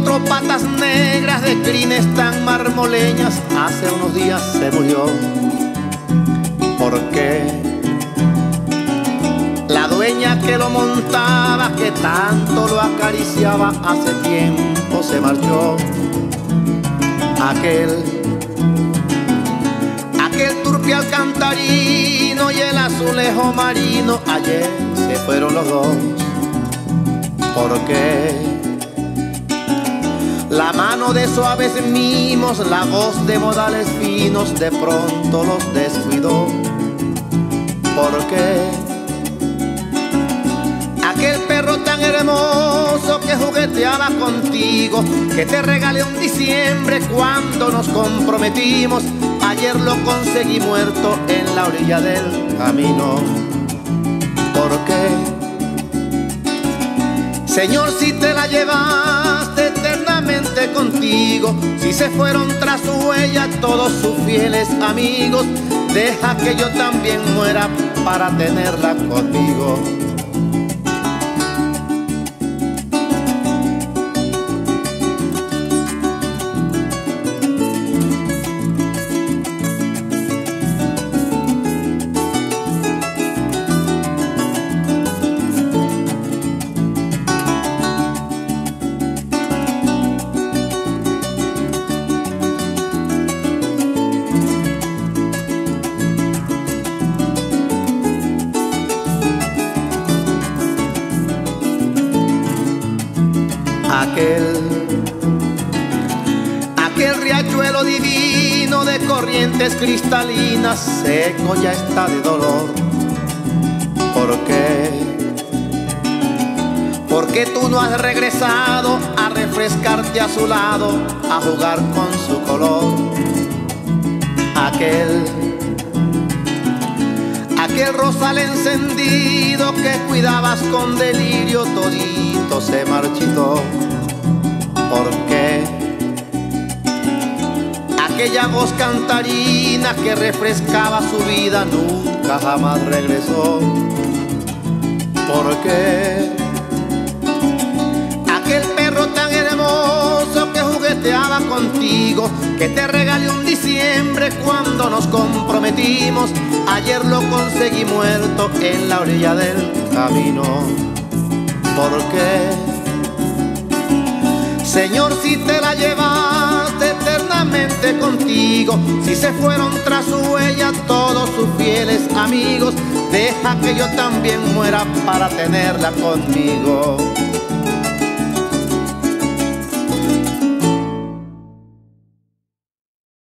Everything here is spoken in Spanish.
potro patas negras de crines tan marmoleñas hace unos días se murió. ¿Por qué? La dueña que lo montaba, que tanto lo acariciaba, hace tiempo se marchó. Aquel, aquel turpial cantarino y el azulejo marino, ayer se fueron los dos. ¿Por qué? La mano de suaves mimos, la voz de modales finos, de pronto los descuidó. ¿Por qué? Aquel perro tan hermoso que jugueteaba contigo, que te regalé un diciembre cuando nos comprometimos. Ayer lo conseguí muerto en la orilla del camino. ¿Por qué? Señor, si te la contigo, si se fueron tras su huella todos sus fieles amigos, deja que yo también muera para tenerla conmigo. Aquel, riachuelo divino de corrientes cristalinas, seco ya está de dolor. ¿Por qué? Porque tú no has regresado a refrescarte a su lado, a jugar con su color. Aquel, aquel rosal encendido que cuidabas con delirio todito se marchitó. ¿Por qué? Aquella voz cantarina que refrescaba su vida nunca jamás regresó. ¿Por qué? Aquel perro tan hermoso que jugueteaba contigo, que te regalé un diciembre cuando nos comprometimos, ayer lo conseguí muerto en la orilla del camino. ¿Por qué? Señor, si te la llevaste eternamente contigo, si se fueron tras su huella todos sus fieles amigos, deja que yo también muera para tenerla conmigo.